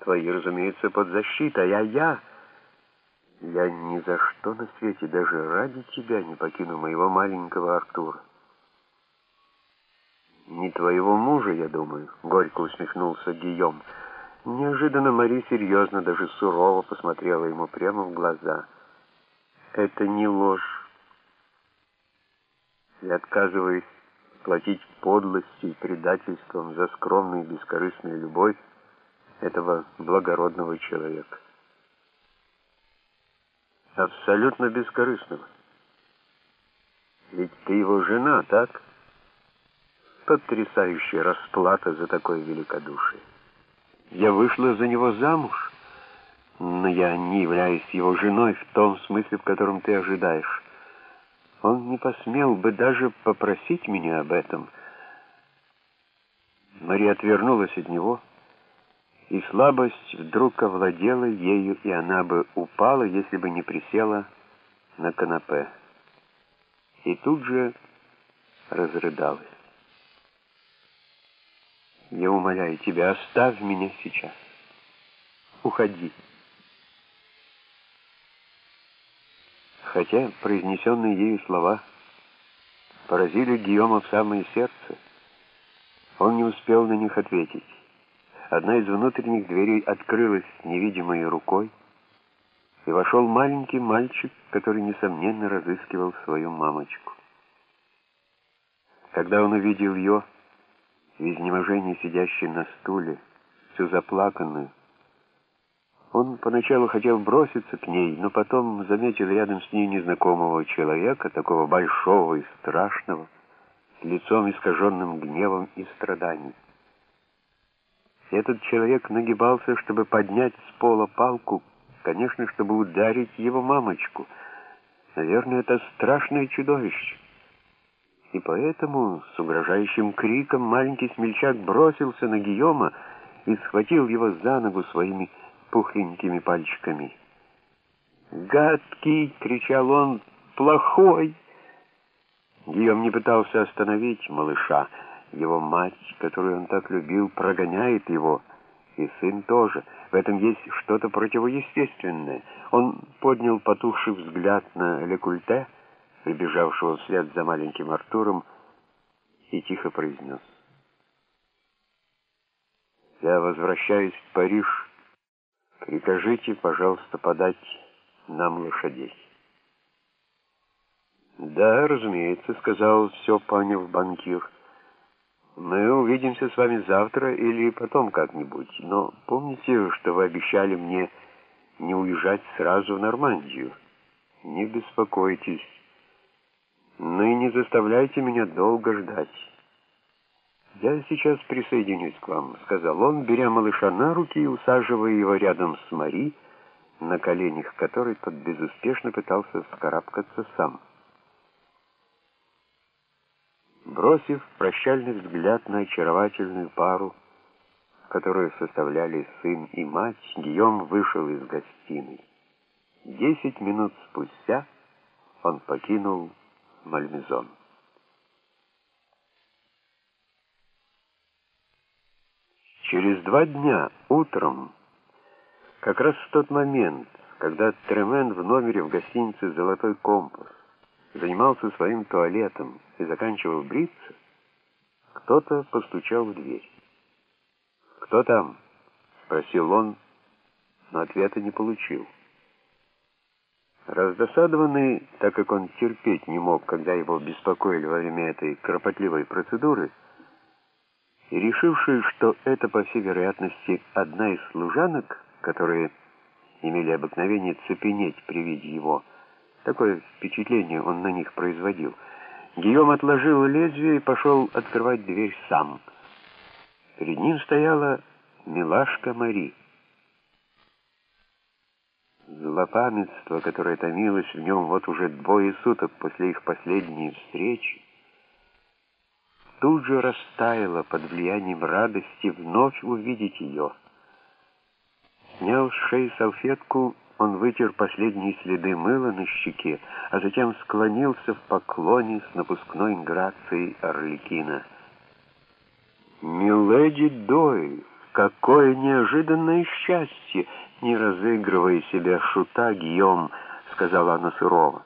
Твои, разумеется, под защитой, а я... Я ни за что на свете, даже ради тебя, не покину моего маленького Артура. «Не твоего мужа, я думаю», — горько усмехнулся Гийом. Неожиданно Мари серьезно, даже сурово посмотрела ему прямо в глаза. «Это не ложь. Я отказываюсь платить подлостью и предательством за скромную и бескорыстную любовь этого благородного человека. Абсолютно бескорыстного. Ведь ты его жена, так?» Потрясающая расплата за такое великодушие. Я вышла за него замуж, но я не являюсь его женой в том смысле, в котором ты ожидаешь. Он не посмел бы даже попросить меня об этом. Мария отвернулась от него, и слабость вдруг овладела ею, и она бы упала, если бы не присела на канапе. И тут же разрыдалась. Я умоляю тебя, оставь меня сейчас. Уходи. Хотя произнесенные ею слова поразили Гийома в самое сердце, он не успел на них ответить. Одна из внутренних дверей открылась невидимой рукой, и вошел маленький мальчик, который, несомненно, разыскивал свою мамочку. Когда он увидел ее, в изнеможении сидящей на стуле, всю заплаканную. Он поначалу хотел броситься к ней, но потом заметил рядом с ней незнакомого человека, такого большого и страшного, с лицом искаженным гневом и страданием. Этот человек нагибался, чтобы поднять с пола палку, конечно, чтобы ударить его мамочку. Наверное, это страшное чудовище. И поэтому с угрожающим криком маленький смельчак бросился на Гийома и схватил его за ногу своими пухленькими пальчиками. «Гадкий!» — кричал он. «Плохой!» Гийом не пытался остановить малыша. Его мать, которую он так любил, прогоняет его, и сын тоже. В этом есть что-то противоестественное. Он поднял потухший взгляд на Лекульте, прибежавшего вслед за маленьким Артуром, и тихо произнес. «Я возвращаюсь в Париж. Прикажите, пожалуйста, подать нам лошадей». «Да, разумеется», — сказал все, поняв банкир. «Мы увидимся с вами завтра или потом как-нибудь, но помните, что вы обещали мне не уезжать сразу в Нормандию? Не беспокойтесь». Но и не заставляйте меня долго ждать. «Я сейчас присоединюсь к вам», — сказал он, беря малыша на руки и усаживая его рядом с Мари, на коленях которой тот безуспешно пытался вскарабкаться сам. Бросив прощальный взгляд на очаровательную пару, которую составляли сын и мать, Гийом вышел из гостиной. Десять минут спустя он покинул Мальмезон. Через два дня, утром, как раз в тот момент, когда Тремен в номере в гостинице «Золотой компас» занимался своим туалетом и заканчивал бриться, кто-то постучал в дверь. «Кто там?» — спросил он, но ответа не получил. Раздосадованный, так как он терпеть не мог, когда его беспокоили во время этой кропотливой процедуры, и решивший, что это, по всей вероятности, одна из служанок, которые имели обыкновение цепенеть при виде его, такое впечатление он на них производил, Гийом отложил лезвие и пошел открывать дверь сам. Перед ним стояла милашка Мари. Злопамятство, которое томилось в нем вот уже двое суток после их последней встречи, тут же растаяло под влиянием радости вновь увидеть ее. Снял с шеи салфетку, он вытер последние следы мыла на щеке, а затем склонился в поклоне с напускной грацией Орликина. «Миледи Дойль!» — какое неожиданное счастье!» «Не разыгрывай себя, шута, Гийом», — сказала она сурово.